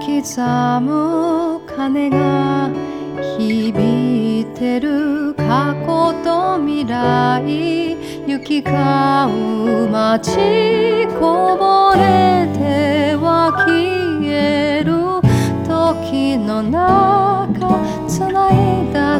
刻む鐘が響いてる過去と未来。行き交う街こぼれては消える時の中繋いだ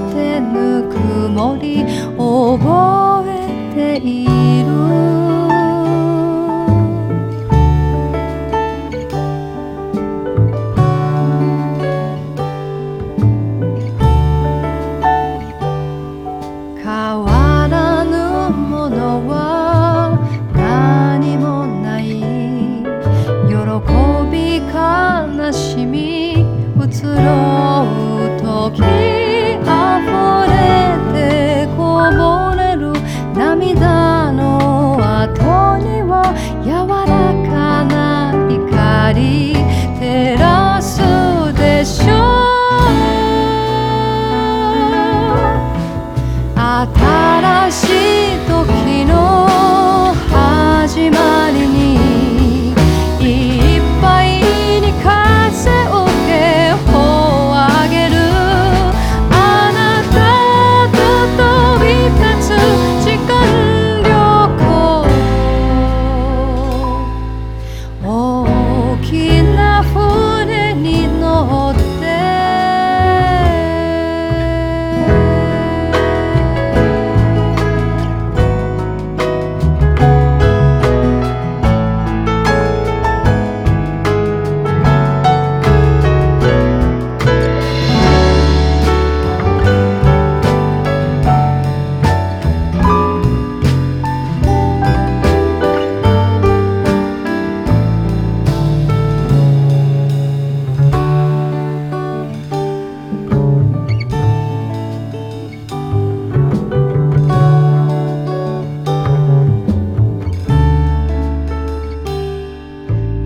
涙の後には柔らかな光照ら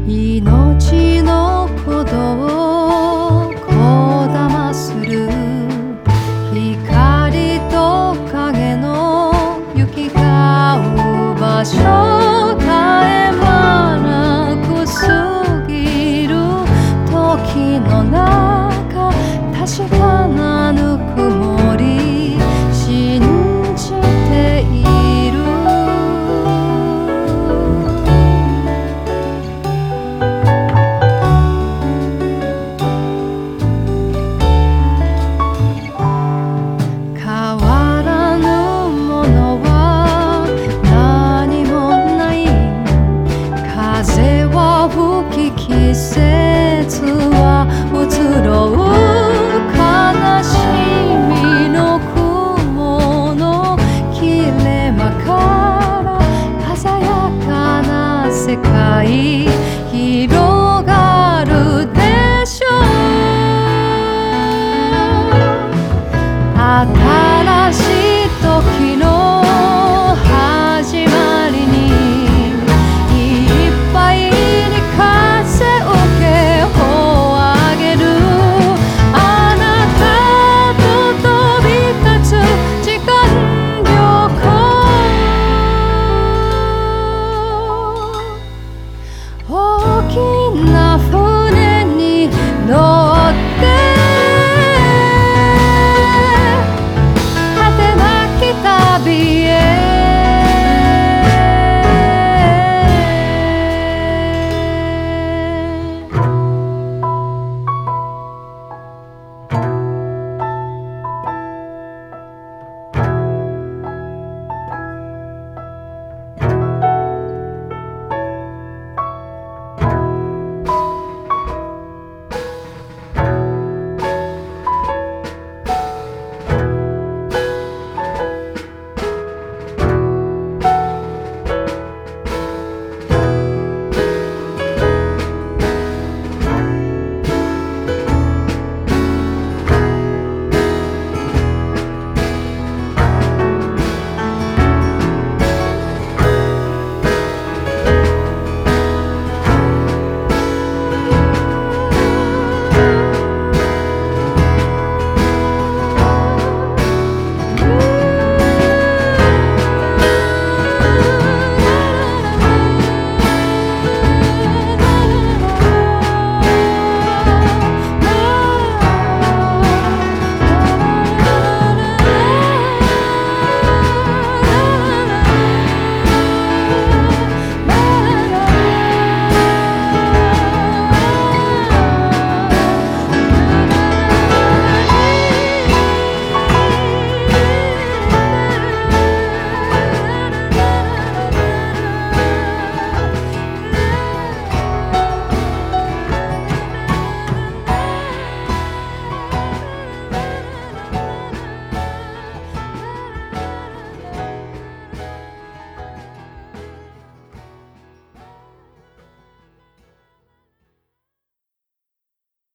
命の鼓動をこだまする光と影の行き交う場所。I